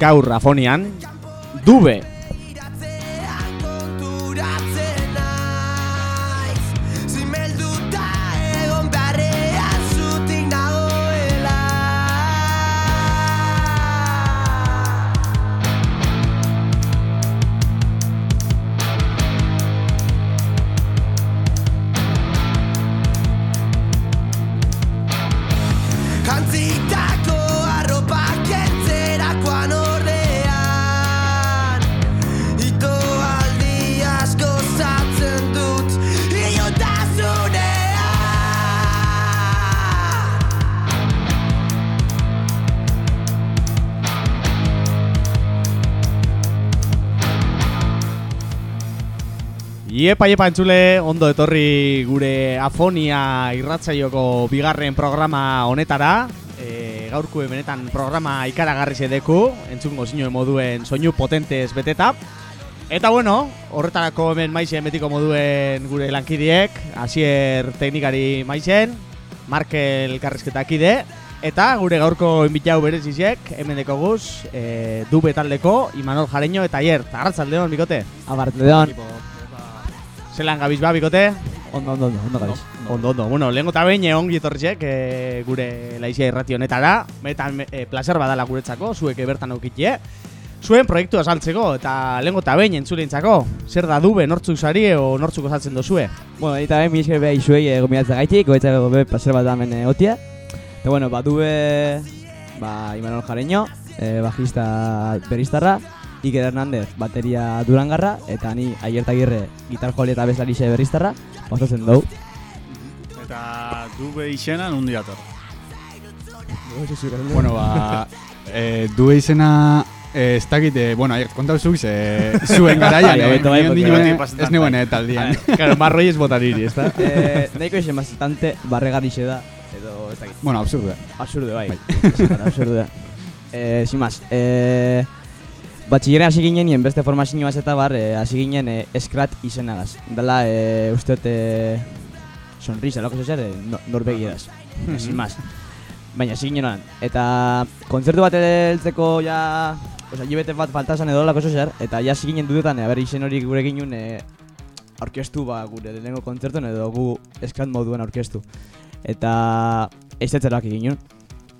gaur afonian, dube. Iepa, iepa entzule, ondo etorri gure afonia irratzaioko bigarren programa honetara. E, gaurko benetan programa ikaragarri zedeku, entzungo zinuen moduen soinu potentez beteta. Eta bueno, horretarako hemen maizen betiko moduen gure lankidiek, Asier teknikari maizen, Markel karrizketakide, eta gure gaurko inbitau berezizek, hemen deko guz, e, dube taldeko, Imanol Jareño eta Aier, tagartzaldeon, bikote. Abartleon. Zelan gabiz ba, bikote? Ondo, ondo, ondo, ondo gabiz. Ondo, ondo. Bueno, lehenko eta behin ongi etorrizek e, gure laizia irrati honetara. Betan e, placer badala guretzako, zuek bertan aukitie. Zuen proiektua saltzeko eta lehenko eta behin entzulentzako. Zer da dube, nortzuk sari o nortzuk osatzen dozue? Bueno, eta ben, mi esker beha izuei e, gomiatza gaitik, goetza gobe placer bat damen e, otia. Eta bueno, ba, dube, ba, Imanol Jareño, e, bajista beristarra, Iker Hernández, bateria durangarra, eta ni aiertagirre gitar jole eta bezlarixe beristarra, osatzen dugu. Eta dube izena nundi dator. Bueno, ba, eh, dube izena eh, ez dakit, eh, bueno, aier, kontau zuiz, eh, zuen garaian, Bai, eh, hobeto bai, bai, ez neuen eh, taldian. Claro, marroi ez botariri, ez da? e, nahiko esen bastante barregarixe da, edo ez dakit. Bueno, absurdo. Absurde, bai. Absurde. Eh, sin más. Eh, Batxillera hasi ginen, nien beste formazioaz eta bar, eh, hasi ginen eh, eskrat izenagaz. Dala, eh, uste dut, eh, sonrisa, loko zer, eh, no, norbegieraz. Eh, sin más. Baina, hasi ginen oran. Eta kontzertu bat heltzeko ja... Osa, jibete bat faltazan edo lako zer, eta ja hasi ginen dudetan, eh, aber izen hori gure ginen eh, aurkeztu ba, gure lehenengo kontzertuen edo gu eskrat moduen aurkeztu. Eta ez ginen.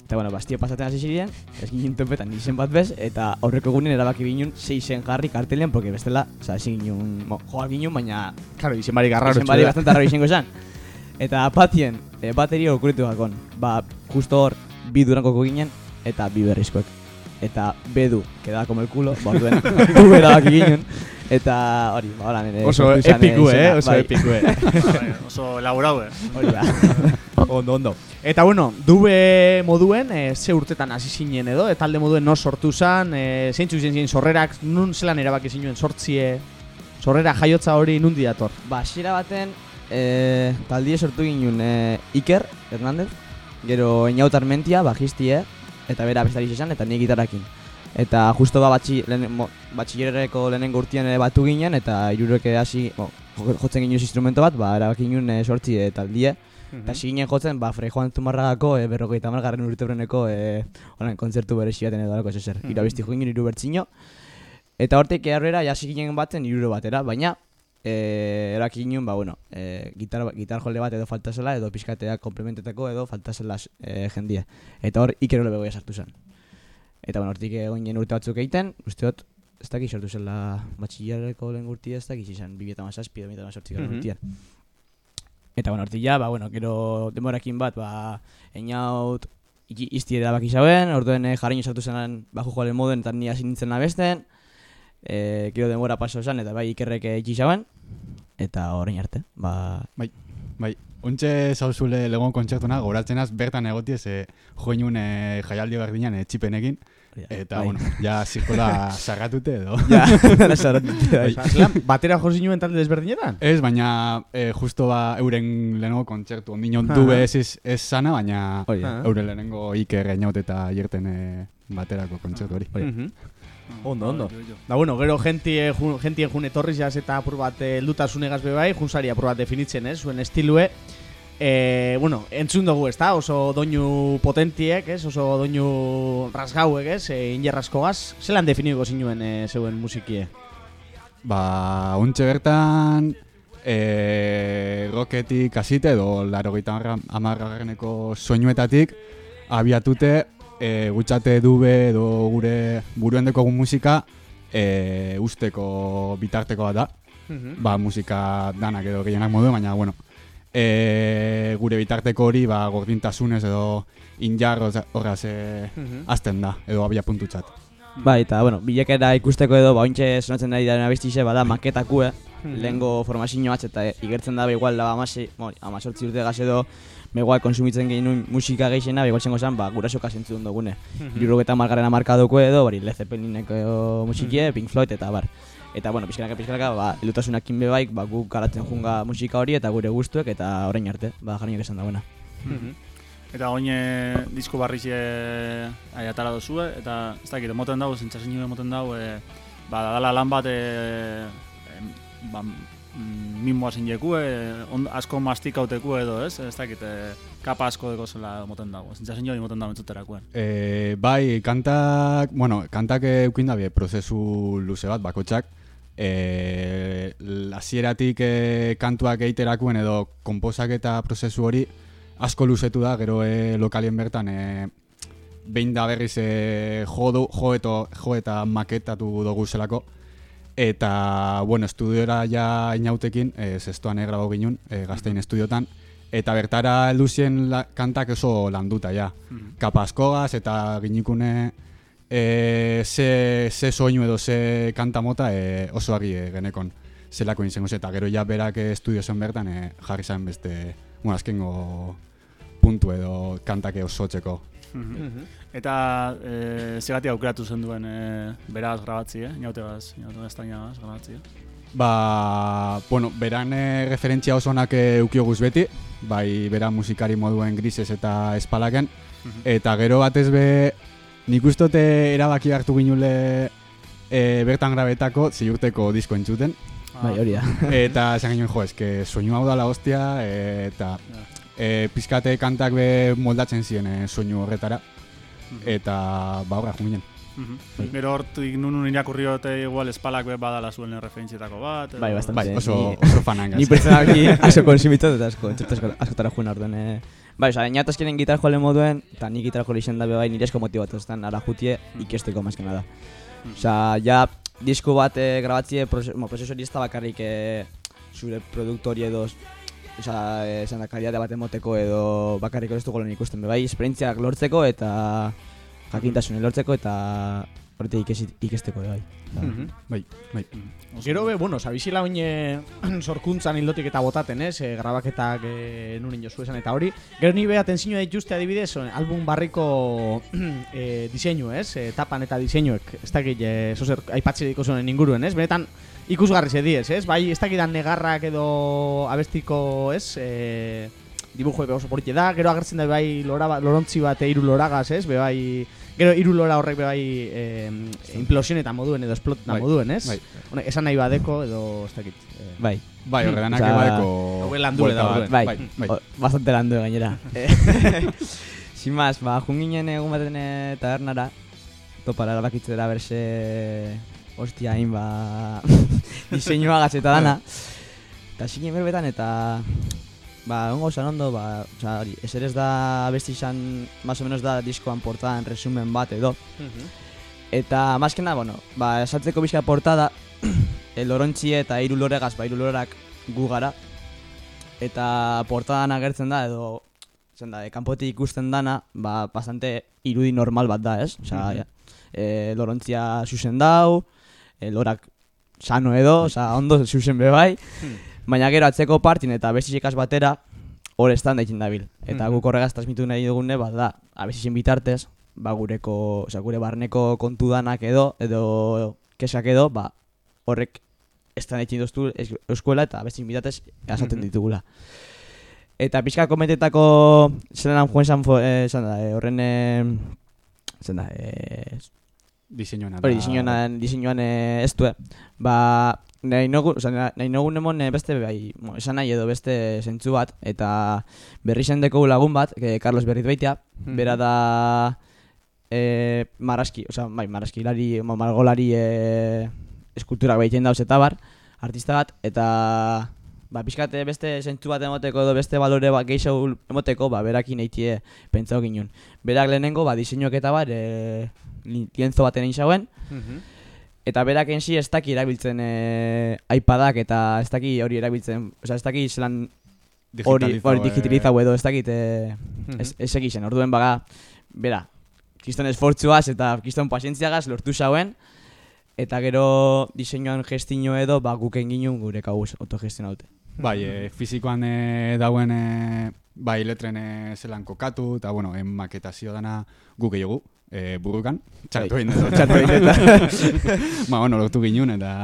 Eta bueno, bastio pasatzen hasi ziren, ez ginen topetan izen bat bez, eta aurreko egunen erabaki ginen sei izen jarri kartelean, porque bestela, oza, ezin ginen, mo, joa ginen, baina Claro, izen bari garraro izen bari bastante arrabi izango zen. Eta apatien, e, bateria okuritu gakon, ba, justo hor, bi durankoko ginen, eta bi berrizkoek. Eta bedu, queda como el culo, ba, orduen, du erabaki ginen, eta hori, ba, hola, nire. Oso sortu zen, epiku, eh? Oso bai. epiku, eh? Oso elaborau, eh. Hori da. Ondo, ondo. Eta bueno, dube moduen, e, ze urtetan hasi zinen edo, e, talde moduen no sortu zan, e, zeintzu izan ziren sorrerak, nun zelan erabaki zinuen sortzie, sorrera jaiotza hori nundi dator. Ba, hasiera baten, e, taldie sortu ginen e, Iker Hernández, gero Einaut Armentia, bajistie, eta bera bestari izan, eta ni gitarakin. Eta justo ba, batxi, lehen, mo, batxillerreko lehenengo urtean ere batu ginen, eta irureke hasi, jotzen ginen instrumento bat, ba, erabaki ginen e, sortzi taldie. Eta hasi ginen jotzen, ba, Frei Joan Zumarragako, e, berrogeita margarren urte breneko, e, honen, kontzertu beresi baten edo alako zezer. Mhm. Iru abesti jo ginen, iru bertzino. Eta hortik aurrera, ja hasi ginen batzen iruro batera, baina, e, eraki ginen, ba, bueno, e, gitar, gitar jole bat edo falta zela, edo pizkatea komplementetako edo falta zela e, jendia. Eta hor, ikero lebegoia sartu zen. Eta, bueno, hortik egon ginen urte batzuk egiten, uste dut, ez dakit sortu zela batxillareko lehen urtia, ez dakit izan, 2008 edo 2008 Mhm. urtian. Eta, bueno, hortik ja, ba, bueno, gero demorakin bat, ba, iki- izti erabaki zauen, orduen e, jarriño sartu zen baju joalen moden, eta ni hasi nintzen abesten, e, gero denbora paso zen, eta bai ikerrek itxi zauen, eta orain arte, ba, Bai, ontxe zauzule legon kontzertuna, goratzen az, bertan egotiez, eh, joinun eh, jaialdi berdinan eh, txipenekin, eta, bai. bueno, ja zirkola sarratute edo. Ja, dara sarratute, bai. Zelan, batera jo zinuen talde desberdinetan? Ez, baina eh, justo ba euren lehenengo kontzertu, ondinon Aha. dube ez, ez, ez sana, baina. Ah. euren lehenengo Iker Einaut eta Ierten eh, baterako kontzertu hori. Mhm. Ondo, ondo. Da bueno, gero gentie jun, gentien jun etorriz jaz eta apur bat eh, heldutasunegaz be bai, junsari apur bat definitzen, ez, zuen estilue. E, bueno, entzun dugu, ez da? Oso doinu potentiek, ez? Oso doinu rasgauek, ez? E, injerrasko gaz. Zelan definiko zinuen e, zeuen musikie? Ba, ontxe bertan, e, roketik hasite edo laro gita amarragarreneko soinuetatik, abiatute, e, gutxate dube edo gure buruen dekogun musika, e, usteko bitartekoa da. Ba, musika danak edo gehienak modu, baina, bueno, e, gure bitarteko hori, ba, gordintasunez edo injar horraz e, azten da, edo abia puntutzat. Bai, eta, bueno, bilekera ikusteko edo, ba, ointxe sonatzen ari daren abestixe, bada maketakue, lehengo formazio batz, eta igertzen da, ba, igual, da, amasi, bon, amasortzi urte gaz edo, megoa konsumitzen genuen musika geixena, ba, igual zengo zen, ba, gurasoka zentzudun dugune. Irurogeta margarren amarkadoko edo, bari, Led Zeppelineko musikie, Pink Floyd, eta bar. Eta, bueno, pizkanaka, pizkanaka, ba, elutasunakin bebaik, ba, guk garatzen junga musika hori, eta gure gustuek, eta orain arte, ba, jarriak esan dagoena. Eta oin e, disko barriz e, aiatara dozue, eta ez dakit, moten dago, zentzasen nire moten dago, e, ba, dala lan bat, e, e, ba, mm, mimoa zinjeku, e, on, asko mastikauteku edo, ez? Ez dakit, e, kapa asko deko zela moten dago, zentzasen nire moten dago entzuterakoen. E, bai, kantak, bueno, kantak eukin dabe prozesu luze bat, bakotxak, e, hasieratik e, kantuak eiterakuen edo konposak eta prozesu hori asko luzetu da, gero e, lokalien bertan e, behin da berriz e, jo, du, jo, eto, jo eta maketatu dugu zelako. Eta, bueno, estudiora ja inautekin, e, zestoan egrabo ginen, e, gaztein estudiotan, eta bertara heldu zien la, kantak oso landuta ja. Kapa askogaz eta ginikune e, ze, ze soinu edo ze kanta mota e, oso argi e, genekon zelako inzengo eta gero ja berak estudio zen bertan e, jarri zen beste, bueno, azkengo puntu edo kantake oso txeko. Eta e, zegatik aukeratu zen duen e, beraz grabatzi, eh? Inaute gaz, inaute gaztainagaz grabatzi, eh? Ba, bueno, beran e, referentzia oso onak e, eukio beti, bai bera musikari moduen grises eta espalaken, eta gero batez be, nik ustote erabaki hartu ginule e, bertan grabetako ziurteko disko entzuten, Bai, hori da. eta esan ginen, jo, eske soinu hau dala hostia, e, eta e, pizkate kantak be moldatzen ziren e, soinu horretara, eta ba horra junginen. Mhm. Gero hortik nunun irakurriote igual espalak be badala zuen referentzietako bat. edo- Bai, bastante. Bai, oso, oso fanangaz. Ni pertsonalki asko konsumitzen eta asko, askotara juen orduen. Eh. Bai, oza, inato azkenen gitar joale moduen, eta ni gitar jole izan dabe bai nire esko motibatu eztan ara jutie ikesteko mazkena da. Oza, ja, disko bat eh, grabatzie, proze, mo, prozesu hori ez bakarrik eh, zure produktori edo Osa, eh, esan da, kalitate bat emoteko edo bakarrik ez dugu ikusten bai, esperientziak lortzeko eta jakintasunen lortzeko eta horretik ikesi- ikesteko be bai. Mhm. Bai, bai. Gero be, bueno, sabizila oin e, sorkuntzan hildotik eta botaten, ez? E, grabaketak e, nurin jozu esan eta hori. Gero ni beha tensiño dituzte adibidez, o, album barriko e, diseinu, ez? E, tapan eta diseinuek, ez dakit, e, zozer, aipatze diko zuen inguruen, ez? Benetan, ikusgarri zediez, ez? Bai, ez dakidan negarrak edo abestiko, ez? E, dibujo ebe oso polite da, gero agertzen da bai lora, lorontzi bat e, hiru loragaz, ez? Be bai, gero hiru lora horrek be bai e, implosionetan moduen edo esplotetan Bai, moduen, ez? bai. Hone, esan nahi badeko edo ez dakit. Eh, Bai, Bai, horreganak Osea, ebadeko... hauek landule buelta da, bai, bai, bai. o- bastante landu gainera. Eh, Sin más, ba, junginen egun baten eh, tabernara, topara erabakitzera berse, ostia, hain ba, diseinua eta dana. Eta zinen berbetan eta, ba, ongo zan ondo, ba, oza, hori, ezer ez da besti izan, más o menos da diskoan portadan resumen bat edo. Eta maskena, bueno, ba, esatzeko bizka portada, el lorontxie eta hiru loregaz, ba, hiru lorerak gu gara. Eta portadan agertzen da, edo, zen da, kanpotik ikusten dana, ba, bastante irudi normal bat da, ez? Osa, ja, e, lorontzia zuzen dau, e, lorak sano edo, osa, ondo zuzen be bai. Baina gero atzeko partin eta abestisikaz batera, hor estan daitzen dabil. Eta guk horregaz transmitu nahi dugune, bat da, abestizien bitartez, ba, gureko, oza, gure barneko kontu danak edo, edo kesak edo, ba, horrek estan egin doztu eskuela eta abestizien bitartez asaten ditugula. Eta pixka komentetako zelan joan zan, eh, zan da, eh, horren, eh, zan da, eh, diseinuan. Hori, diseinuan, diseinuan ez du, eh. Ba, nahi nogu, oza, nahi nogun emon eh, beste, bai, mo, esan nahi edo beste zentzu bat, eta berri sendeko lagun bat, eh, Carlos Berriz baitea, Mhm. bera da eh, marraski, oza, bai, marraski, lari, ma- margolari eh, eskulturak baiten dauz eta bar, artista bat, eta ba, pixkate beste zentzu bat emoteko edo beste balore bat gehiago emoteko, ba, berakin eitie pentsau ginen. Berak lehenengo, ba, diseinuak eta bar, e, lienzo baten egin zauen, Mhm. Eta berak ensi ez daki erabiltzen e, iPadak eta ez daki hori erabiltzen, osea ez daki zelan hori hori digitalizau edo ez dakit e, ez, ez egiten, orduen baga, bera, kiston esfortzuaz eta kiston pazientziagaz lortu zauen, eta gero diseinuan gestino edo ba guk egin gure kabuz autogestionaute. Bai, e, fizikoan e, dauen e, bai letren e, zelan kokatu, eta bueno, en maketazio dana guk egigu, e, burukan, txartu Bai. egin dut. Txartu egin dut. ba, bueno, lortu ginen, eta...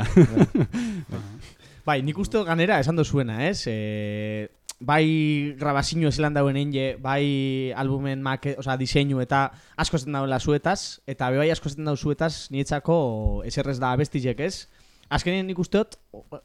Bai, nik uste ganera esan zuena, ez? E, bai grabazio zelan dauen enge, bai albumen make, oza, diseinu eta asko zen dauen zuetaz, eta be bai asko zen dauen zuetaz nietzako eserrez da abestizek, ez? Azkenien nik uste dut,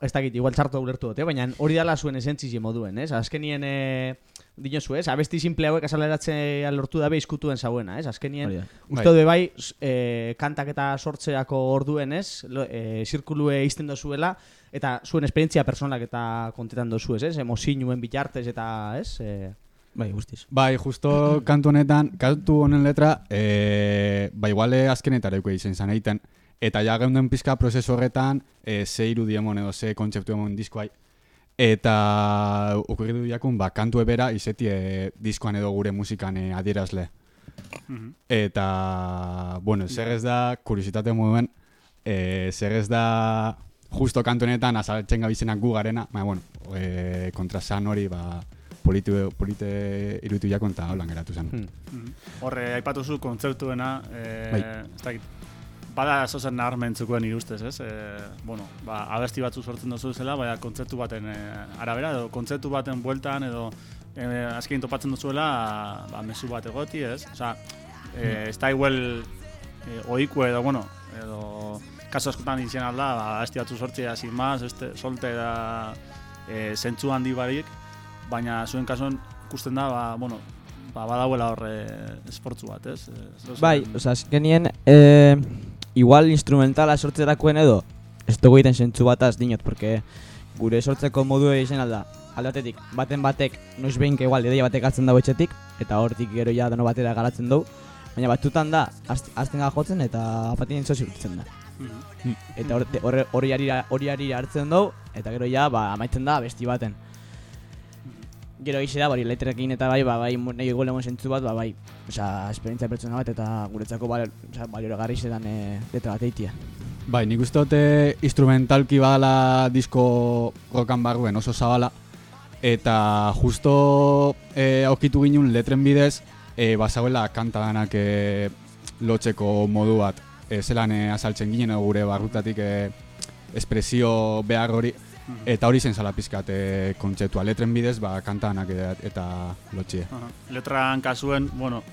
ez dakit, igual txartu ulertu dut, eh? baina hori dala zuen esentzizi moduen, ez? Azkenien, e, dinozu, ez? Abesti simple hauek azaleratzea lortu dabe izkutuen zauena, ez? Azkenien. Uste dut bai, eh, kantak eta sortzeako orduen ez, lo, eh, zirkulue izten dozuela, eta zuen esperientzia personalak eta kontetan dozu ez, ez? Emozinuen bitartez eta, ez? Eh, Bai, guztiz. Bai, justo kantu honetan, kantu honen letra, e, ba iguale azkenetareko izan zan egiten, eta ja geunden pizka prozesu horretan, e, ze irudi emon edo ze kontzeptu emon diskoai, eta okurritu jakun, ba, kantu ebera izeti e, diskoan edo gure musikan e, adierazle. Mhm. Eta, bueno, zer ez da, kuriositate moduen, e, zer ez da, justo kantu honetan azaltzen gabizenak gu garena, baina, bueno, e, kontrasan hori, ba, polite, polite irutu jakon eta holan geratu zen. hmm. Mhm. Horre, aipatu zu kontzeptuena, e, Bai. ez dakit, bada zozen naharmentzukuen irustez, ez? E, bueno, ba, abesti batzu sortzen duzu zela, baina kontzeptu baten e, arabera, edo kontzeptu baten bueltan, edo e, azkein topatzen duzuela, ba, mezu bat egoti, ez? Osa, e, ez da igual e, oikue edo, bueno, edo kaso askotan izan alda, ba, abesti batzu sortzea, sin más, este, solte da e, zentzu handi barik, baina zuen kasuan ikusten da, ba, bueno, ba, badauela horre esportzu bat, ez? E, ez Bai, osea, azkenien, eh, igual instrumentala sortzerakoen edo, ez dugu egiten zentzu bataz dinot, porque gure sortzeko modu izan alda, alde batetik, baten batek, noiz behin igual, ideia batek hartzen dago etxetik, eta hortik gero ja dano batera garatzen dugu, baina batutan da, hasten gara jotzen eta apatien urtzen da. Mhm. Eta hori hori harira hartzen dugu, eta gero ja, ba, amaitzen da besti baten. Gero egize da, bari, letrekin eta bai, ba, bai, nahi igual emon zentzu bat, ba, bai, osea, esperientzia pertsona bat, eta guretzako bali, osea, balioragarri zedan e, letra bat eitia. Bai, nik uste dute instrumentalki badala disko rokan barruen oso zabala, eta justo e, aukitu ginen letren bidez, e, bazagoela kanta danak e, lotzeko modu bat, e, zelan e, azaltzen ginen gure barrutatik e, espresio behar hori, eta hori zen zala pizkat e, kontzeptua, letren bidez, ba, kanta danak e, eta lotxie. Aha. Letran kasuen, bueno,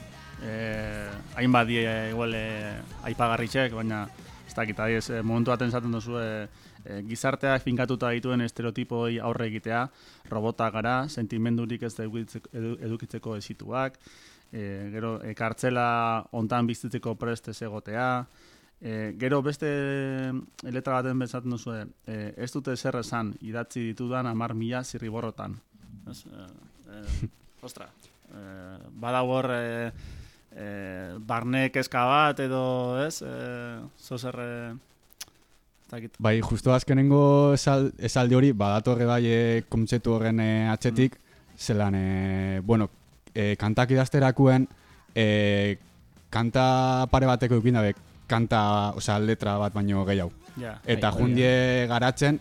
eh, hainbat die igual eh, aipagarritxek, baina ez dakit, adiez, eh, momentu baten esaten duzu eh, eh, gizarteak finkatuta dituen estereotipoi aurre egitea, robota gara, sentimendurik ez edukitzeko, edu, edukitzeko esituak, eh, gero eh, kartzela ontan bizitzeko prest ez egotea, eh, gero beste eh, letra baten bezaten duzu, eh, ez dute zer esan idatzi ditudan amar mila zirriborrotan. Ez, eh, eh, ostra, eh, badago hor eh, eh, barne kezka bat edo, ez, eh, zozer, ez dakit. Bai, justo azkenengo esal, esaldi hori, badatorre bai e, kontzeptu horren e, atxetik, zelan, e, bueno, e, kantak idazterakuen, e, kanta pare bateko eukin dabe, kanta, osea, letra bat baino gehiago. Ja. Eta Bai, jundie garatzen,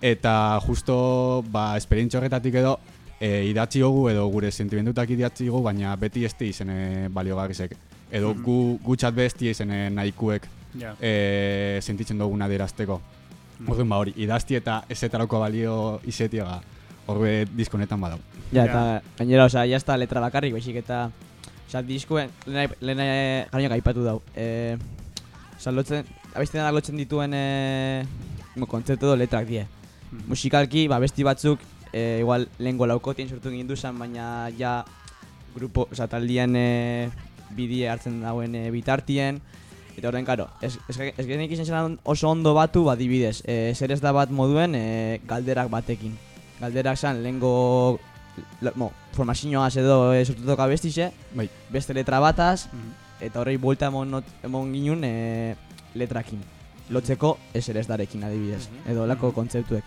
eta justo, ba, esperientzia horretatik edo, e, idatzi gogu edo gure sentimendutak idatzi gogu, baina beti ez di izen e, baliogarrizek. Edo Mhm. gu, gutxat besti izen e, nahikuek Ja. e, sentitzen duguna adierazteko. Mhm. Orduan ba hori, idazti eta ezetarako balio izetiaga horbe diskonetan badau. Ja, eta gainera, osea, ya está letra bakarrik, baizik eta osea, diskuen lehen gaino gaipatu dau. Eh, Osa, lotzen, abesti denak lotzen dituen e, kontzertu edo letrak die. Mhm. Musikalki, ba, besti batzuk, e, igual lehenko laukotien sortu egin duzan, baina ja grupo, oza, taldien e, bidie hartzen dauen e, bitartien. Eta horren, karo, ez, ez, ez genik izan zelan oso ondo batu, ba, dibidez, e, zer ez da bat moduen e, galderak batekin. Galderak zan, lehenko, le, mo, formazioaz edo e, sortutoko abestixe, Bai. beste letra bataz, Mhm. Eta horrei buelta emon, not, emon ginun e, letrakin. Lotzeko eser ez darekin adibidez, Mhm. edo lako Mhm. kontzeptuek.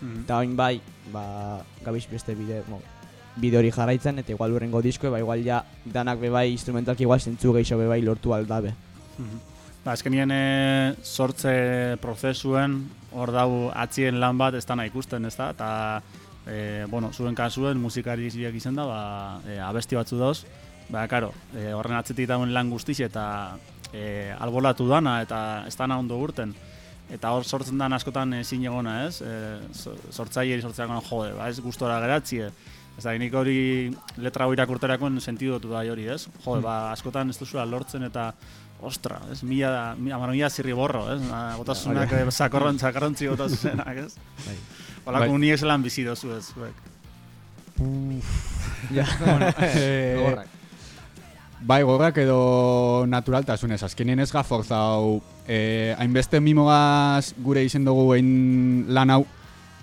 Mhm. Eta oin bai, ba, gabiz beste bide, mo, bide hori jarraitzen, eta igual urrengo diskoe, ba, igual ja danak bebai instrumentalki igual zentzu gehiago bebai lortu aldabe. Mhm. Ba, azkenien e, sortze prozesuen hor dau atzien lan bat ez dana ikusten, ez da? Eta, e, bueno, zuen kasuen musikari izan da, ba, e, abesti batzu dauz. Ba, karo, e, horren atzetik dauen lan guztiz eta e, albolatu dana eta ez dana ondo urten. Eta hor sortzen dan askotan ezin egona, ez? E, so- sortzaileri sortzeakoan jode, ba, ez gustora geratzie. Ez da, nik hori letra hori irakurterakoen sentidotu da hori, ez? Jode, ba, askotan ez duzula lortzen eta ostra, ez? Mila, mila, amar, mila zirri borro, ez? Ba, Botasunak, eh, sakorron, sakorrontzi botasunak, ez? Bai. Olako Bai. bai. zelan bizi dozu, ez? Zuek. Ja. Eh, Gogorrak. Bai, gorrak edo naturaltasunez, azkenien ez gaforzau, eh, hainbeste mimogaz gure izen dugu egin lan hau,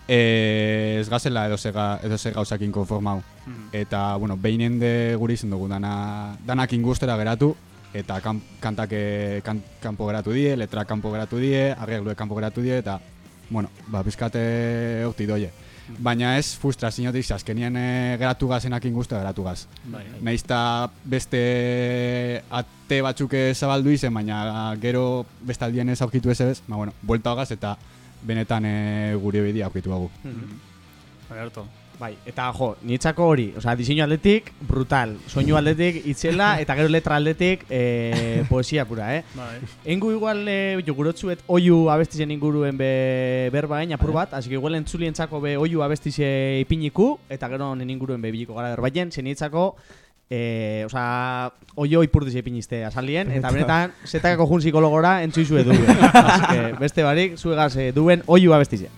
eh, ez gazela edo zega, edo ze gauzakin konformau. Mhm. Eta, bueno, behinen de gure izen dugu, dana, danak ingustera geratu, eta kan, kantak eh, kan, kanpo geratu die, letra kanpo geratu die, arreglue kanpo geratu die, eta, bueno, ba, bizkate horti doie. Baina ez frustraziotik, azkenien eh, geratu gazenak ingustera geratu gaz. Bai. Naiz eta beste ate batzuk zabaldu izen, baina gero bestaldien ez aurkitu ez ez, ba, bueno, buelta hogaz eta benetan e, gure bidi aurkitu. Mhm. Bai, harto. Bai, eta jo, niretzako hori, osea, diseinu aldetik, brutal. Soinu aldetik, itzela, eta gero letra aldetik, e, poesia pura, eh? Bai. Engu igual e, jogurotzuet oiu abestizen inguruen be, berba gain apur bat, así que igual entzulientzako be oiu abestize ipiniku, eta gero honen inguruen be biliko gara berbaien, zenitzako, e, osea, oio ipurdize ipinizte azalien, eta benetan, zetakako jun psikologora entzuizue duen. así que beste barik, zuegaz duen oiu abestize.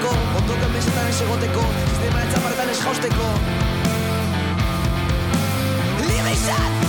Jausteko Ondoko mesetan ez egoteko Sistema etxapartan ez jausteko. Libre izan,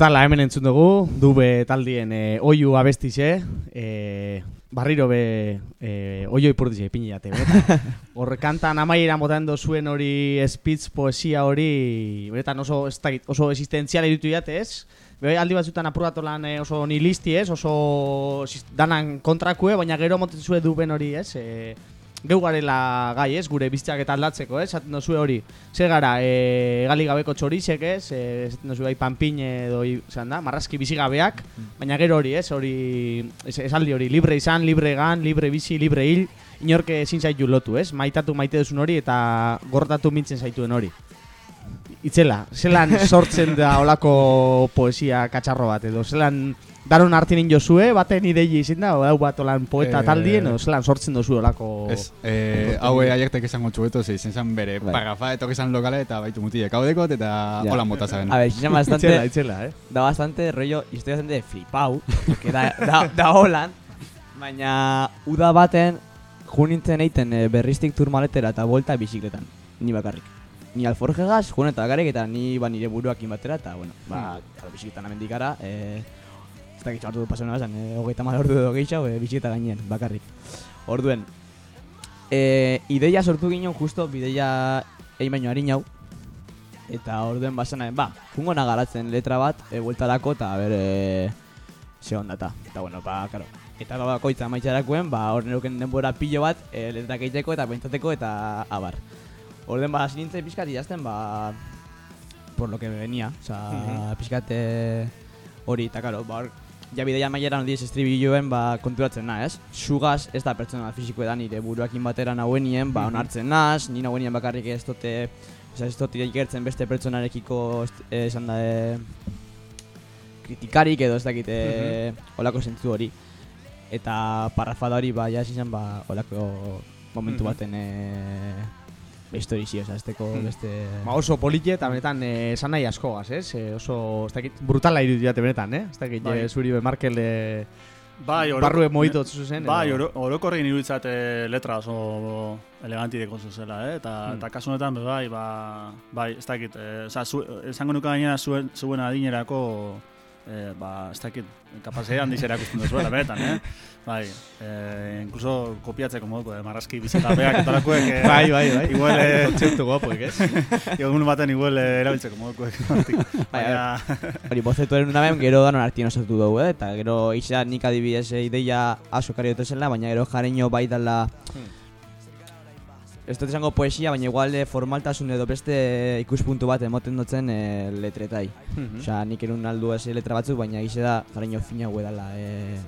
Brutala hemen entzun dugu, dube taldien e, oiu abestize, e, barriro be e, oio ipurdize ipini jate. Hor kantan amaiera motan zuen hori spitz poesia hori, benetan oso, ez dakit, oso existentzial irutu jate ez? Be, aldi batzutan apuratolan e, oso nihilisti ez, oso danan kontrakue, baina gero moten zuen duben hori ez, e, geu garela gai ez, gure biztiak eta aldatzeko ez, esaten dozue hori, zer gara, e, gali gabeko txorizek ez, e, esaten dozue bai panpin edo, zelan da, marrazki bizigabeak, baina gero hori ez, hori, ez, esaldi hori, libre izan, libre gan, libre bizi, libre hil, inorke ezin zaitu lotu ez, maitatu maite duzun hori eta gortatu mintzen zaituen hori. Itzela, zelan sortzen da olako poesia katxarro bat edo, zelan daron artinin jozue, baten idei izin da, o hau bat olan poeta Eh, taldien, zelan sortzen dozu olako... Ez, eh, hau aiektek esan gotxueto, ze izen zen bere Bai. parafa, etok esan lokale eta baitu mutilek haudekot eta Ja. hola mota zaben. A ver, izan bastante, Itzela, itzela, eh? da bastante rollo, historia bastante de flipau, que da, da, da holan, baina uda baten ju nintzen eiten e, berriztik turmaletera eta volta bizikletan, ni bakarrik. Ni alforjegaz, eta bakarrik eta ni ba nire buruakin batera eta, bueno, ba, hmm. bizikletan amendik gara, e, ez dakit hartu pasau nabazan, e, hogeita mal ordu edo gehiago, e, bizikleta gainean, bakarrik. Orduen, e, ideia sortu ginen justo, bideia egin baino harinau, Eta orduen basana, ba, jungo garatzen letra bat, e, bueltarako eta bere ze ondata. Eta bueno, ba, karo. Eta ba, bakoitza amaitxarakuen, ba, hor neroken denbora pilo bat, e, letrak egiteko eta pentsateko eta abar. Orden ba, hasi nintzen pixkat idazten, ba, por lo que venía. Osa, Mhm. pixkat eh, hori, eta karo, ba, hor, ja bideia maieran odiez estribilloen, ba, konturatzen na, ez? Sugaz ez da pertsona fisiko da nire buruakin batera nahuenien, ba, onartzen naz, ni nahuenien bakarrik ez dote, oza, ez dote ikertzen beste pertsonarekiko, eh, esan da, eh, kritikarik edo ez dakit, eh, olako zentzu hori. Eta parrafada hori, ba, ja, izan, ba, olako momentu Mhm. baten, eh, oza, ez teko Mhm. beste... Ba oso polite eta benetan eh, esan nahi askogaz, ez? Eh, oso, ez dakit, brutala iruditu jate benetan, eh? Ez dakit, Bai. eh, zuri be Markel eh, Bai, oro- barrue moito zuzen. Bai, edo- oro, orokorrein iruditzat eh, letra oso eleganti deko zuzela, eh? Eta, Hmm. eta kasu honetan, bai, ba, bai, ez dakit, eh, oza, zu, esango nuke gainera zuen, zuen adinerako, eh, ba, ez dakit, kapazea handiz erakusten duzuela, benetan, eh? Bai, eh, incluso kopiatzeko moduko, eh, marrazki bizitapeak eta olakoek, eh, Bai, bai, bai. Igual, eh, Kontzeptu guapoek, ez? egun baten igual eh, erabiltzeko modukoek. Baina, Hori, bozetuaren unamen, gero danon artien osatu dugu, eh? eta gero izan nik adibidez eh, ideia aso kari dutezela, baina gero jareño bai dala Ez dut esango poesia, baina igual eh, formaltasun edo beste ikuspuntu bat emoten dutzen eh, letretai. Mhm. Osea, nik erun aldu ez letra batzuk, baina gize da jareño fina gue dala eh,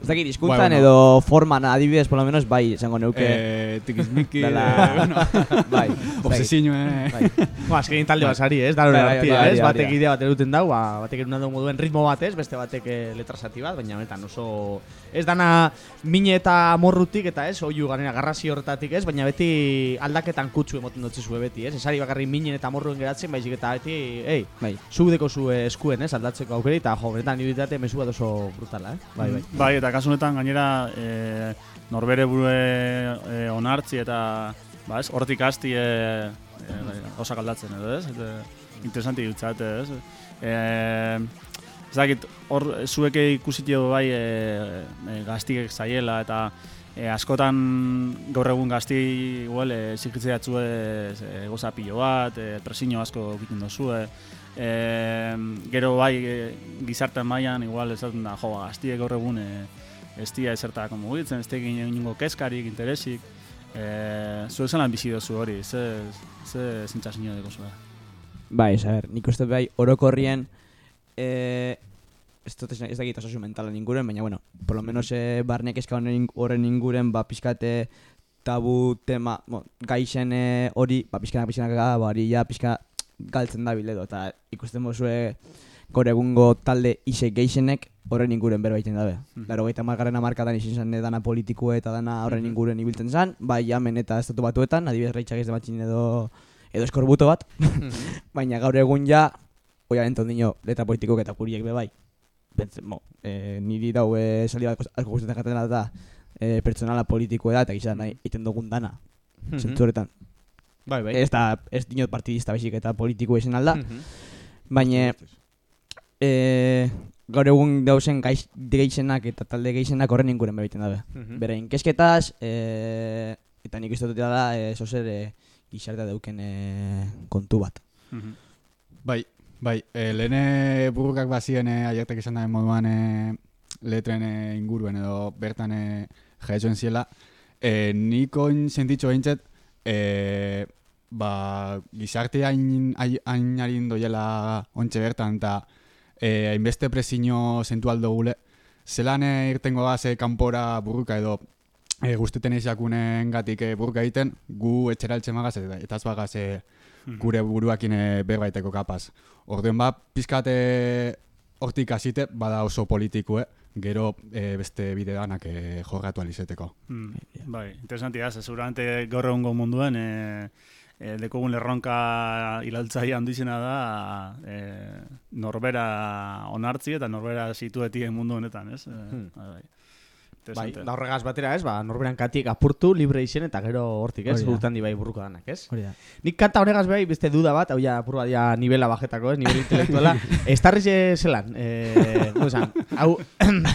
Ez dakit, hizkuntzan Bai, bueno. edo forman adibidez, por lo menos, bai, esango neuke. Eh, tikizmiki, Dela- eh, bueno, bai, obsesio, eh. bai. Ba, azkenin talde basari, ez? Daron Bai, bai, bai, ez? bai, Batek bai. idea bat eruten dau, ba, batek eruten dau moduen ritmo bat, ez? Beste batek eh, letra zati bat, baina benetan oso... Ez dana mine eta morrutik eta ez, oiu ganera garrasi horretatik ez, baina beti aldaketan kutsu emoten dutze zue beti, ez? Esari bakarrik minen eta morruen geratzen, baizik eta beti, ei, Bai. zubdeko zue eskuen, ez? Aldatzeko aukeri, eta jo, benetan iruditate mesu bat oso brutala, eh? Bai, bai. Bai, eta kasu honetan gainera e, norbere burue e, onartzi eta ba, ez, hortik hasti e, e, gauzak aldatzen edo, ez? Eta, interesanti dutzat, ez? E, ez dakit, hor zuek ikusitio bai e, e, gaztiek zaiela eta e, askotan gaur egun gazti igual e, zikitzea atzue e, goza pilo bat, e, presio asko egiten dozue, e, gero bai e, mailan igual esaten da, jo, gaztiek gaur egun e, ez dira ezertako mugitzen, ez tegin inungo kezkarik, interesik, e, zu zelan bizi dozu hori, ze, ze zentzazio deko zua. Bai, ez, a ber, nik uste bai, orokorrien, eh, ez dut ez dakit osasun mentalan inguren, baina, bueno, por lo menos eh, barnek eska horren inguren, ba, pizkate tabu tema, bo, gaixen eh, hori, ba, pizkanak pizkanaka, ba, hori ja pizka galtzen da biledo, eta ikusten bozue gaur egungo talde ise geixenek horren inguren berbaiten dabe. Mhm. Laro gaita margarren amarkadan izin zen dana politikue eta dana horren Mhm. inguren ibiltzen zen, bai jamen eta estatu batuetan, adibidez reitzak ez dematxin edo edo eskorbuto bat, baina gaur egun ja, obviamente ondino, letra politikok eta kuriek be bai. Pentsen, mo, eh, niri dau eh, sali bat asko gustatzen jaten da eh, pertsonala politiko da eta gizan nahi egiten dugun dana. Zentzu horretan. Bai, bai. Ez da, ez dinot partidista baizik eta politiko izan alda, Mhm. baina eh, gaur egun dauzen gaiz, geixenak eta talde geixenak horren inguren bebaiten dabe. Mhm. Berain kesketaz, eh, eta nik uste dut da, eh, zozer eh, gizartea dauken eh, kontu bat. Bai, bai, e, lehene burrukak bazien e, aiartek esan da moduan e, letren e, inguruen edo bertan e, jaetzen ziela. E, niko sentitxo behintzet, e, ba, gizarte hain, hain, harin doiela ontxe bertan, eta e, hainbeste presino zentu aldo gule, zelan e, irtengo gaz e, kanpora burruka edo e, guzteten eizakunen gatik e, burruka egiten, gu etxera altxe magaz eta etaz bagaz e, gure buruakin e, berbaiteko kapaz. Orduen ba, pizkat e, hortik hasite, bada oso politikue, gero e, beste bide danak e, jorratu alizeteko. Mm, bai, interesanti da, ze seguramente gaur egungo munduen e, e, dekogun lerronka ilaltzaia handizena da e, norbera onartzi eta norbera situetien mundu honetan, ez? E, Hmm. bai, bai. Bai, horregaz batera ez, ba, norberan katik apurtu, libre izen eta gero hortik ez, gurtan di bai burruko danak, ez? Hori da. Nik kanta honegaz bai beste duda bat, hau ja, apur bat ja nivela bajetako, ez, nivel intelektuala. Estarriz eh, zelan, eh, no esan, hau,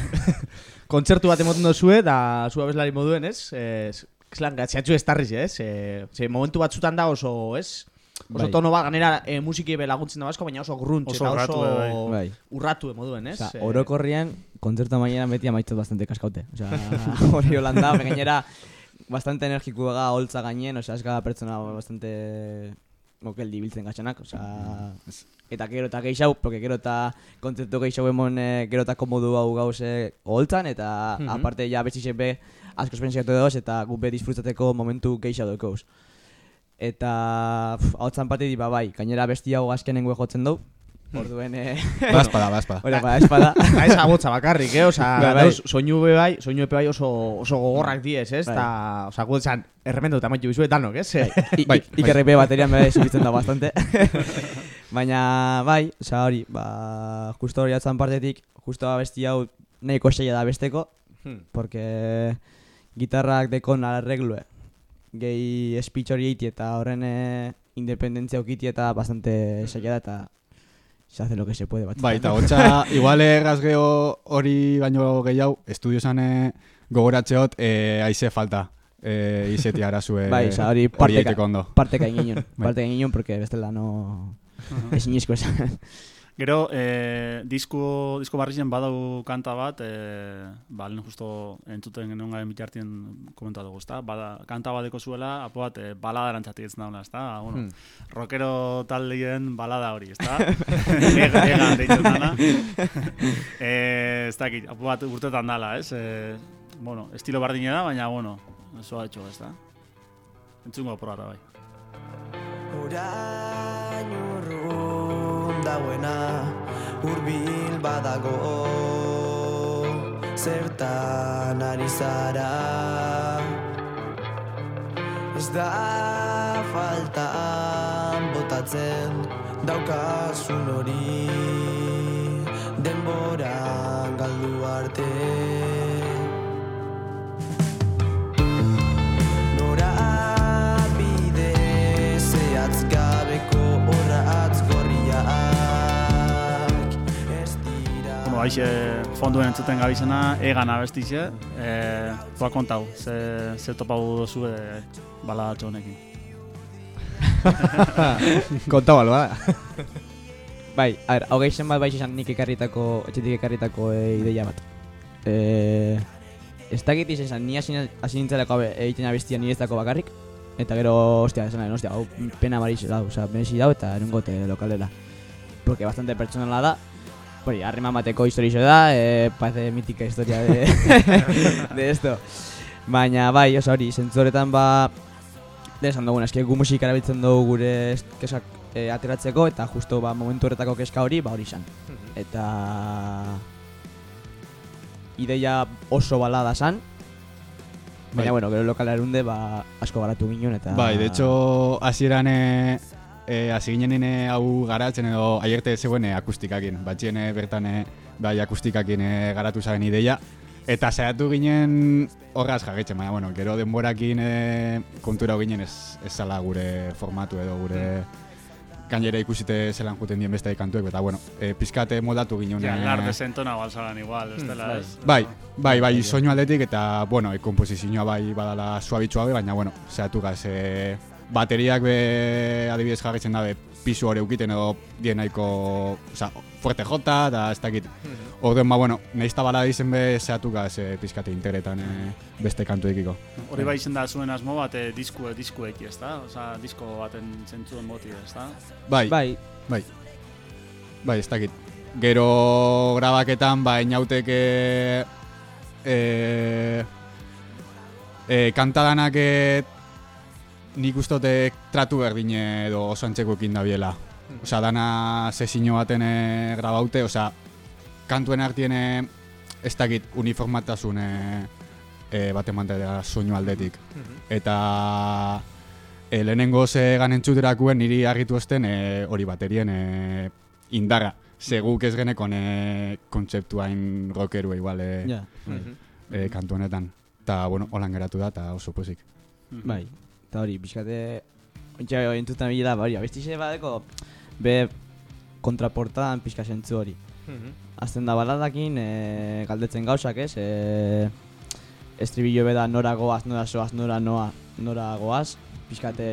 kontzertu bat emoten dozue, da zu abeslari moduen, ez? Eh, zelan, gatziatzu estarriz, ez? Eh, ze momentu batzutan da oso, ez? Oso Bai. tono bat, ganera e, musiki be laguntzen da basko, baina oso grunts Oso eta urratu, oso bai. Bai. urratu moduen, ez? Osa, Eh, orokorrian, kontzertu amaieran beti amaitzat bastante kaskaute. Osa, hori holanda, gainera, bastante energiko ga holtza gainen, osea, ez pertsona bastante mokeldi biltzen gatxanak, osea, eta gero eta gehiago, porque gero eta kontzertu gehiago emon, eh, gero eta komodu hau gauze holtzan, eta Mhm. aparte ja bestixe be asko espensiatu dauz, eta gu be disfrutateko momentu gehiago dokoz. Eta, hau tzan parte di, ba bai, gainera besti hau azkenengo jotzen dugu, Orduen, eh, Baspada, baspada. Hora, ba, espada. Eta ez agotza bakarrik, eh? Osa, Bai, bai. dauz, soinu be bai, soinu epe bai oso, oso gogorrak diez, ez? Bai. Eta, osa, gu esan, erremendu eta maitu bizue danok, ez? I, Bai, I, IKRP baterian bai subitzen da bastante. Baina, bai, oza hori, ba, justo hori atzan partetik, justo abesti hau nahiko seia da besteko, Hmm. porque gitarrak dekon arreglue, gehi speech hori eiti eta horren eh, independentzia ukiti eta bastante seia da eta se hace lo que se puede batzutan. Bai, eta hotxa, igual errazgeo hori baino gehiago, estudiozan eh, gogoratzeot, e, aize falta. E, izeti arazue Bai, oza, hori parteka, parteka egin Bai. parteka egin porque bestela no... Ezinezko esan. Gero, e, disko, disko barrizien badau kanta bat, e, ba, lehen justo entzuten genuen garen bitartien komentatu dugu, ezta? Bada, kanta badeko zuela, apo bat, e, balada erantzatik ez dauna, ezta? Bueno, Hmm. rockero taldeen balada hori, ezta? Ega, ega, deitzen dana. e, ez dakit, apo bat urtetan dala, ez? E, bueno, estilo bardine da, baina, bueno, eso ha hecho, ezta? Entzungo porrata bai. Orain urrun dauena hurbil badago Zertan ari zara. Ez da faltan botatzen daukasun hori Denboran galdu arte haixe fonduen entzuten gabizena, egan abestize, e, boa kontau, ze, ze topau dozu e, baladatxo honekin. Konta balo, bada. Bai, a ber, hogei zen bat bai izan nik ekarritako, etxetik ekarritako e, ideia bat. E, ez dakit izan, ni hasi abe, egiten abestia nire ez dako bakarrik. Eta gero, ostia, esan nahi, ostia, hau pena mariz dau, oza, benesi dau eta erungote lokalera. Porque bastante pertsonala da. Hori, harreman bateko historio da, e, parece mítica historia de, de esto. Baina, bai, oso hori, zentzu horretan ba, de esan dugun, eski gu musika erabiltzen dugu gure es- kesak e, ateratzeko, eta justo ba, momentu horretako keska hori, ba hori izan. Eta ideia oso balada zan, baina, Bai. bueno, gero lokala erunde, ba, asko garatu ginen, eta... Bai, de hecho, hasieran eh, eh, hasi ginen hau garatzen edo aierte zegoen eh, akustikakin. Batxien bertan eh, bai akustikakin eh, garatu zaren ideia. Eta saiatu ginen horraz jarretzen, baina, bueno, gero denborakin eh, kontura ginen ez, ez zala gure formatu edo gure gainera ikusite zelan juten dien beste kantuek, eta bueno, eh, pizkate moldatu ginen. Ja, lar desentona balzagan igual, ez dela, ez? Bai, bai, bai, soinu aldetik eta, bueno, e, komposizioa bai badala suabitxua be, baina, bueno, zehatu gaz, e, bateriak be adibidez jarritzen dabe pisu hori eukiten edo dien nahiko, oza, fuerte jota, eta ez dakit. Orduan, ba, bueno, nahizta bala izen be zehatu gaz e, pizkate integretan e, beste kantu ekiko. Hori bai izen da zuen asmo bat eh, disku, diskueki, ez da? Osa, disko baten zentzuen boti, ez da? Bai, bai, Bai, bai, ez dakit. Gero grabaketan, ba, inauteke e, e, kantadanak e, nik ustote tratu berdine edo oso antzeko ekin dabiela. Osa, dana sesio baten e, grabaute, osa, kantuen artien e, ez dakit uniformatasun e, bat emantea soinu aldetik. Eta e, lehenengo ze ganentzuterakuen niri argitu esten e, hori baterien e, indarra. Seguk ez genekon e, kontzeptuain rockeru igual e, ja, e, kantu honetan. Eta, bueno, holan geratu da, eta oso pozik. bai. Eta hori, pixkate, ontsa entutan bila, ba hori, abestixe badeko, be kontraportadan pixka zentzu hori. Azten da baladakin, e, galdetzen gauzak ez, e, estribillo beda nora goaz, nora soaz, nora noa, nora goaz, pixkate,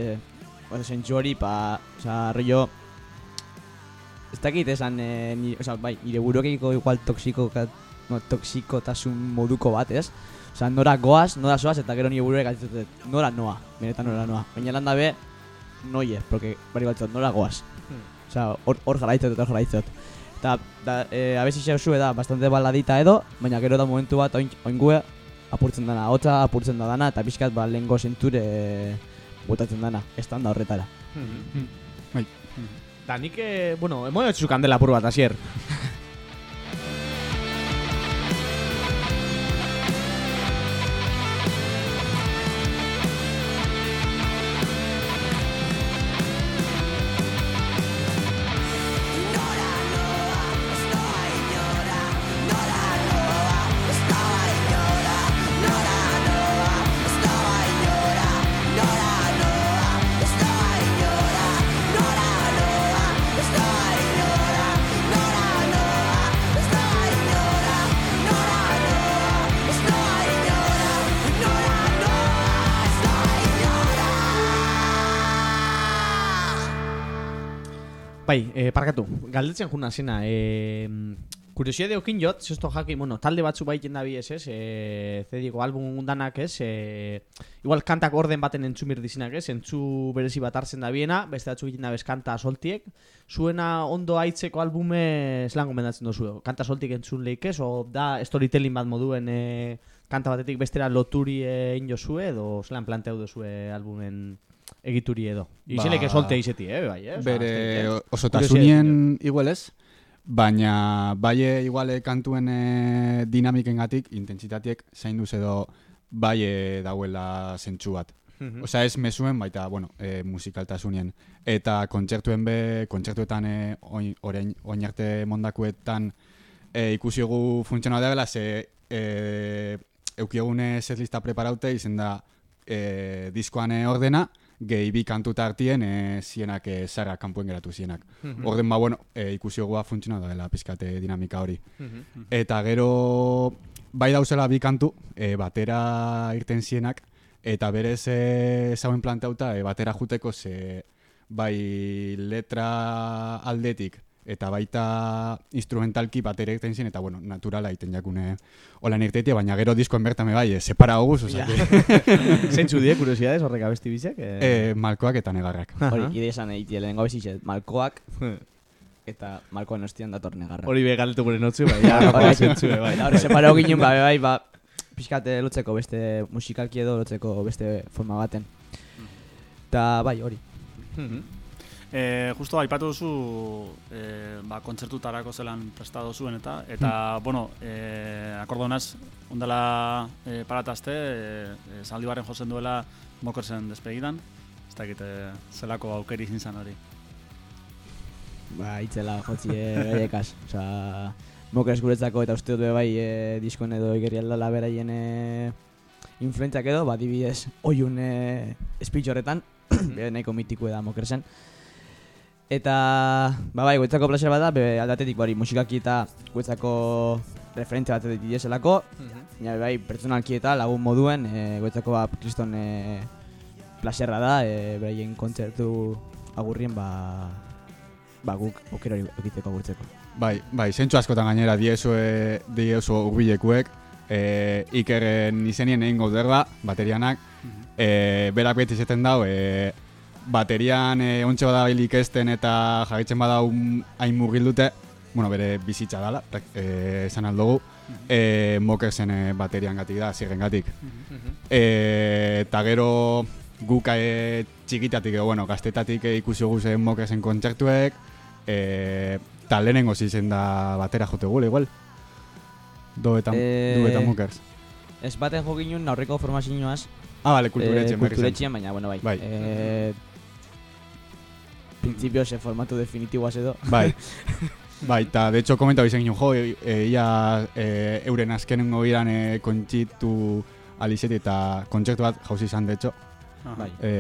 oso zentzu hori, pa, oza, rollo, ez dakit esan, e, ni, oza, bai, nire burokiko igual toksiko, no, toksikotasun moduko bat, ez? Osa, nora goaz, nora soaz, eta gero nire burure galtzut, nora noa, benetan nora noa. Baina lan dabe, noie, porque bari galtzut, nora goaz. Osa, hor, hor jarraitzot eta hor jarraitzot. Eta, da, e, abezi xeusue da, bastante baladita edo, baina gero da momentu bat, oin, oingue, apurtzen dana, hotza apurtzen da dana, eta pixkat ba, lehenko zenture botatzen dana, estan da horretara. Bai. Da nik, eh, bueno, emoio etxu kandela apur bat, asier. Bai, eh, parkatu, galdetzen juna zena, eh, kuriosidade okin jot, zesto jakin, bueno, talde batzu bai jendabi ez ez, eh, zediko album danak ez, eh, igual kantak orden baten entzumir dizinak ez, entzu berezi bat hartzen da biena, beste batzu egiten dabez kanta soltiek, zuena ondo aitzeko albume zelan gomendatzen dozu, kanta soltik entzun leik ez, o da storytelling bat moduen eh, kanta batetik bestera loturi eh, injozue, edo zelan planteau dozue albumen egituri edo. Izelek Ba- solte izeti, eh, bai, eh? Bere eh? osotasunien igual ez, baina bai igual eh, kantuen eh, dinamikengatik intentsitatiek zainduz edo bai dauela zentsu bat. Mhm. Osea, ez mesuen, baita, bueno, e, musikaltasunien. Eta kontzertuen be, kontzertuetan e, orain, oin arte mondakuetan e, ikusi dugu funtzionau dela, ze e, eukiegune setlista preparaute izen da e, diskoan e, ordena, gehi bi kantuta hartien e, zienak e, zara kanpuen geratu zienak. Mhm. Orden ba, bueno, e, ikusi dugu funtzionau dela pizkate dinamika hori. Mhm. Eta gero bai dauzela bi kantu, e, batera irten zienak, eta berez e, zauen planteauta e, batera juteko ze bai letra aldetik eta baita instrumentalki batera irten zien, eta bueno, naturala iten jakune holan irtetia, baina gero diskoen bertame bai, e, separa hoguz, oza, Zeintzu die, kuriosidades, horrek abesti bizek? e, malkoak eta negarrak. Hori, ide esan egitea lehenengo bezizet, malkoak eta malkoan ostian dator negarra. Hori be galdetu gure notzu, bai, ja, Hori, zentzu, bai. Eta hori separau ginen, ba, bai, ba, pixkate lotzeko beste musikalki edo lotzeko beste forma baten. Eta bai, hori. E, justo aipatu duzu e, ba, kontzertutarako zelan prestado zuen eta eta bueno, e, akordonaz ondala e, paratazte e, e, jozen duela mokersen despegidan ez dakit e, zelako aukeri izin zan hori Ba, itzela jotzi gaiekaz. Osa, mokres guretzako eta uste dut bai e, diskon edo ikerri aldala beraien e, influentziak edo, ba, dibidez, oiun e, speech horretan, be nahiko mitiko da mokresen. Eta, ba bai, guetzako placer bat da, be aldatetik bari musikaki eta guetzako referentzia bat didezelako, Ja, bai, pertsonalki eta lagun moduen, e, goetzako ba, kriston e, placerra da, e, beraien kontzertu agurrien, ba, ba guk okero okiteko agurtzeko. Bai, bai, zentsu askotan gainera diezue, diezue urbilekuek, e, Ikerren izenien egin berba, baterianak, e, berak beti izaten dau, e, baterian e, ontxe bada ikesten eta jarritzen bada hain murgildute, bueno, bere bizitza dala, prak- e, esan aldugu, e, mokersen e, baterian gatik da, zirren gatik. E, eta gero guk e, txikitatik, e, bueno, gaztetatik e, ikusi guzen mokersen kontzertuek, e, eta lehenengo zizen da batera jote gule, igual. Do eta, Eh, du eta mokers. Ez baten jo ginen aurreko formazioaz, Ah, bale, kulturetxen eh, berri zen. kulturetxean, baina, bueno, bai. Bai. Eh, Principios e formatu definitiboaz edo. Bai. Bai, eta de hecho komentau izan ginen, jo, e, e, ia e, euren azkenengo iran e, kontxitu alizeti eta kontzertu bat jauzi izan, de hecho, Aha. Bai. e,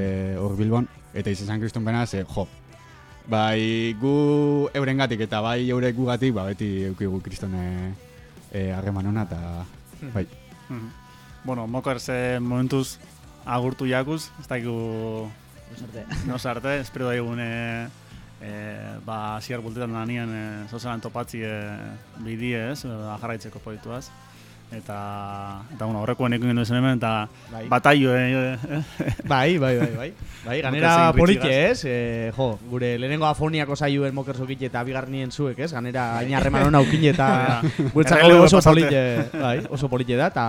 hor Bilbon, eta izan zen kriston benaz, e, jo, bai gu euren gatik eta bai eurek gugatik, ba, beti eukigu kriston e, e, harreman hona, eta bai. Mhm. bueno, mokers e, momentuz agurtu jakuz ez dakigu nos arte, espero daigun e, e, ba, ziar bultetan lanien e, zozelan topatzi e, bidie ez, e, jarraitzeko proiektuaz. Eta, eta bueno, horrekoen ekin genuen zen hemen, eta Bai. bataio, e, e, Bai, bai, bai, bai. Bai, ganera politxe, ez? Eh, jo, gure lehenengo afoniako saioen moker zokitxe eta bigarnien zuek, ez? Ganera aina harreman hona ukin eta guretzako Errelebo oso politxe, bai, oso politxe da, eta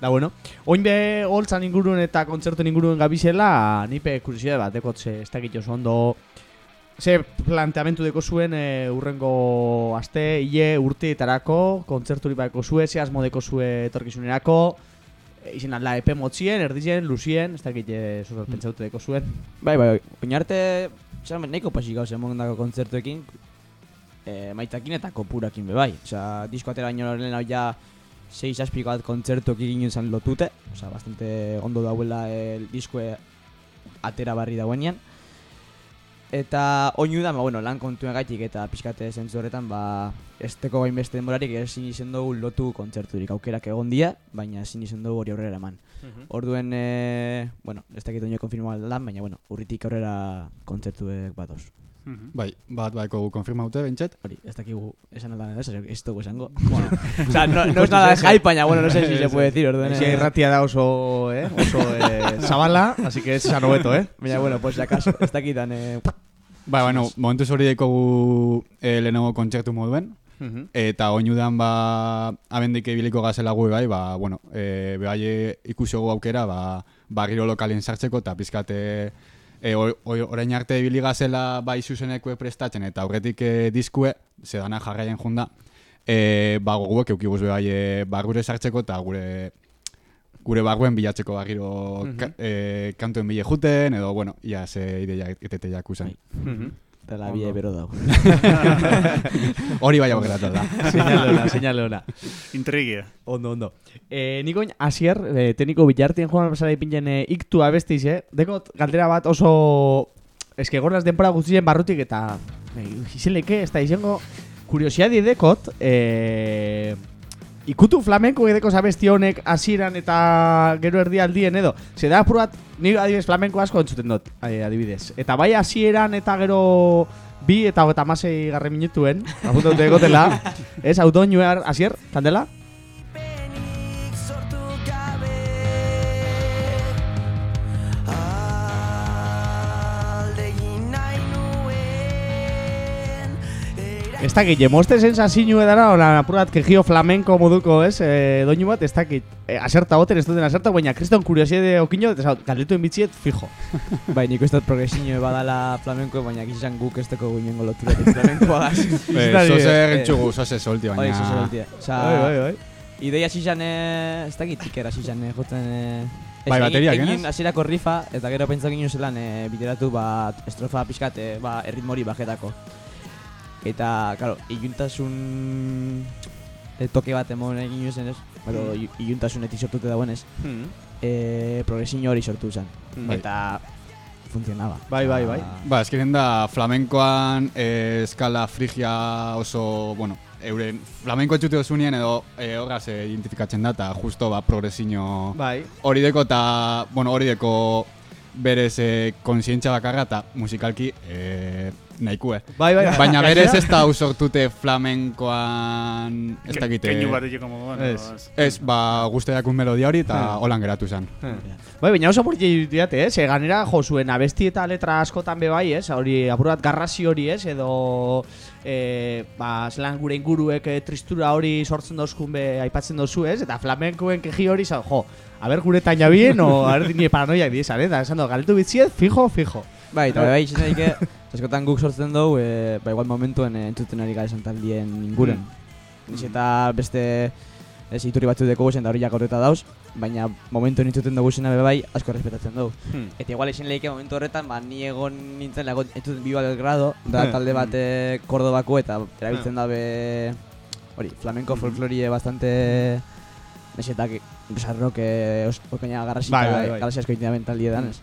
da bueno. Oin be holtzan inguruen eta kontzertuen inguruen gabizela, nipe kuriosidade bat, dekotze, ez dakit oso ondo, ze planteamentu deko zuen e, urrengo aste, hile urteetarako, kontzerturi badeko zue, ze asmo deko zue etorkizunerako, e, izin alda epe motzien, erdizien, luzien, ez dakit e, zuzat pentsautu deko zuen. Bai, bai, oin arte, zan, nahiko pasik gauzen emondako kontzertuekin, e, maitakin eta kopurakin be bai. Osa, disko atera baino lehen hau ja, 6 aspiko bat kontzertuak egin zan lotute, osa, bastante ondo dauela el diskoe atera barri dauenean. Eta oinu da, ba, bueno, lan kontuen gaitik eta pixkate zentzu horretan, ba, esteko bain beste denborarik ezin izen dugu lotu kontzerturik aukerak egon dia, baina ezin izen dugu hori aurrera eman. Orduen, e, bueno, ez dakit oino konfirmoa lan, baina, bueno, urritik aurrera kontzertuek batoz. Mhm. Bai, bat baiko konfirmaute bentset. Hori, ez dakigu esan aldan ez, ez dugu esango. Bueno, o sea, no, no es nada de hype, baina, bueno, no sé si se puede decir, orden. Esi irratia da oso, eh, oso eh, zabala, así que ez esan hobeto, eh. Baina, bueno, pues si acaso, ez dakitan, eh, Bai, bueno, momentuz hori dekogu e, lehenengo kontzertu moduen. Eta oinudan ba abendik ibiliko gazela gu bai, ba, bueno, e, behai ikusiogu aukera, ba, ba giro lokalien sartzeko, eta pizkate e, orain arte ibili gazela bai zuzeneko prestatzen, eta aurretik e, diskue, zedana jarraien junda, e, ba goguek eukibuz behai e, ba gure sartzeko, eta gure gure barruen bilatzeko ba giro ka, e, kantuen bile juten, edo, bueno, ia ze ideia etete jakuzen. Eta la bie bero dago. Hori bai aukeratu da. Señale ona, señale ona. Intrigia. Ondo, ondo. Eh, nik oin, asier, eh, teniko bilartien joan pasara ipinen eh, iktu abestiz, eh? Dekot, galdera bat oso... Eske gorraz denpora guztien barrutik eta... Eh, izenleke, ez da izango... Kuriosiadi dekot, eh, ikutu flamenko edeko abesti honek hasieran eta gero erdialdien edo. Ze da apur bat, ni adibidez flamenko asko entzuten dut, eh, adibidez. Eta bai hasieran eta gero bi eta eta masei garre minutuen, apuntatu egotela, ez, autoinuar, hasier, kandela? Ez dakit, jemoste sensazio edara, ona apurat kegio flamenko moduko, ez, e, doinu bat, ez dakit, e, aserta boten, ez duten aserta, baina kriston kuriosie okino, eta galdetuen bitziet, fijo. Bai, nik uste dut progresiño badala flamenko, baina gizan guk ez teko guinengo loturatik flamenkoagaz. Eh, Zitari, Zose eh, errentxugu, zose solti, Bai, baina... zozo beltia. Osa, Bai, bai, bai. ideia zizan, eh, ez dakit, tikera zizan, jotzen... Eh, Bai, ez, bateriak, egin- ez? egin hasierako rifa, eta gero pentsak ginen zelan, eh, bideratu, ba, estrofa pixkat, ba, erritmori bajetako. Eta, claro, iluntasun eh, toke bat emon egin zen ez, pero i- iluntasunetik sortute dagoenez, eh, progresiño hori sortu zen. Bai. Eta funtzionaba. Bai, bai, bai. Ba, eskeren da flamenkoan eh, eskala frigia oso, bueno, euren flamenko etxute osunien edo eh, horraz eh, identifikatzen da, eta justo ba, progresiño Bai. hori deko eta, bueno, hori deko berez eh, konsientzia bakarra eta musikalki eh, nahikue. Bai, bai. Baina berez ez da usortute flamenkoan, ez dakite. Keinu bat egiko moduan. Ez. ez. Ba, guzteakun melodia hori eta Eh. holan geratu zen. Bai, baina oso burti diate, ez? Eh? Ganera jo zuen abesti eta letra askotan be bai, ez? Hori apurat garrasi hori, ez? Edo eh, ba, zelan gure inguruek eh, tristura hori sortzen dauzkun be aipatzen dozu, ez? Eta flamenkoen keji hori, zan, jo, a ber gure taina bien, o a ber nire paranoiak dizan? Da, esan do, galetu bitziet, fijo, fijo. Bai, eta bai, izan daike, askotan guk sortzen dugu, e, ba, igual momentuen e, entzuten ari gara esan taldien inguren. Mm. eta beste ez iturri batzu deko zen da horiak horreta dauz, baina momentu entzuten dugu zena be bai, asko respetatzen dugu. Hmm. Eta igual izan lehike momentu horretan, ba, ni egon nintzen lago entzuten Viva Belgrado, da Hmm. talde bat eh, Kordobako eta erabiltzen dabe, hori, flamenco Hmm. folklorie bastante nesetak, incluso rock, eh, os- okaina garrasi Bai, bai, bai. garrasi asko egiten daben talde danez.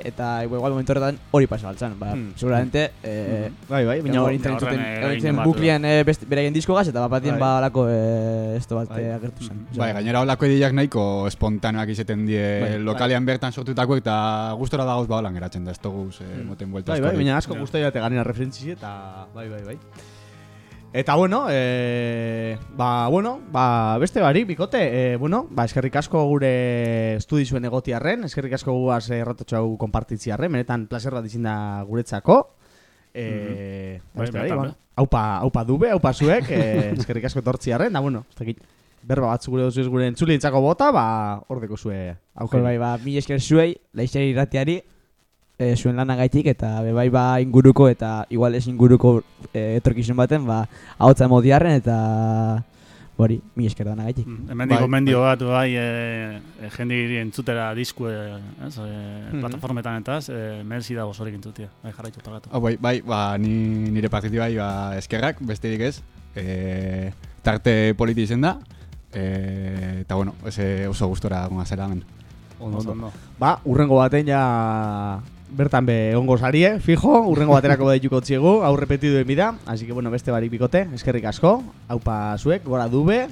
Eta igual, momentu horretan hori pasa baltzan, ba, Hmm. seguramente, eh, Bai, bai, baina hori eragin entzuten batu da. buklien eh, best- beraien diskogaz eta bapatien Bai. ba alako eh, esto bat Bai. eh, agertu zen. Mhm. Bai, gainera holako ideiak nahiko espontaneoak izaten die Bai, lokalean bertan sortutakoak eta gustora dagoz ba holan geratzen da, ez eh, moten buelta Bai, bai, baina asko jate ganera referentzi eta bai, bai, bai. Eta bueno, eh, ba, bueno, ba, beste bari, bikote, eh, bueno, ba, eskerrik asko gure estudizuen egotiarren, eskerrik asko guaz erratotxo hau konpartitziarren, benetan placer bat izin da guretzako. Eh, Bai, beste bari, benetan, ba, aupa, aupa dube, aupa zuek, eh, eskerrik asko tortziarren, da bueno, ez dakit, berba batzu gure duzu gure entzulientzako bota, ba, ordeko zue Aukera bai, ba, mi esker zuei, laixeri irratiari, eh, zuen lanagaitik eta be bai ba inguruko eta igual ez inguruko eh, etorkizun baten, ba, ahotza modiarren eta hori, mi esker danagaitik. Mm, Hemendik Bai, gomendio bat bai e, e, jende entzutera disku e, ez, e, plataformetan eta ez, e, merezi da osorik entzutia. Bai, jarraitu pagatu. Ah, bai, bai, ba, ni, nire partitu bai, ba, eskerrak, besterik ez. E, tarte politi izen da. E, eta bueno, ese oso gustora gonga zera hemen. Ondo. ondo. Ba, urrengo baten ja bertan be ongo sarie, fijo, urrengo baterako daituko txiegu, hau repetidu emida, así que bueno, beste barik bikote, eskerrik asko, haupa zuek, gora dube,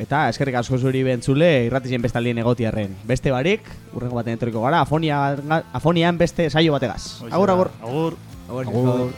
eta eskerrik asko zuri bentzule irratizien bestalien egotiarren. Beste barik, urrengo baten etoriko gara, afonia, afonian beste saio bategaz. Agur, da. agur. Agur. Agur, Agur. agur.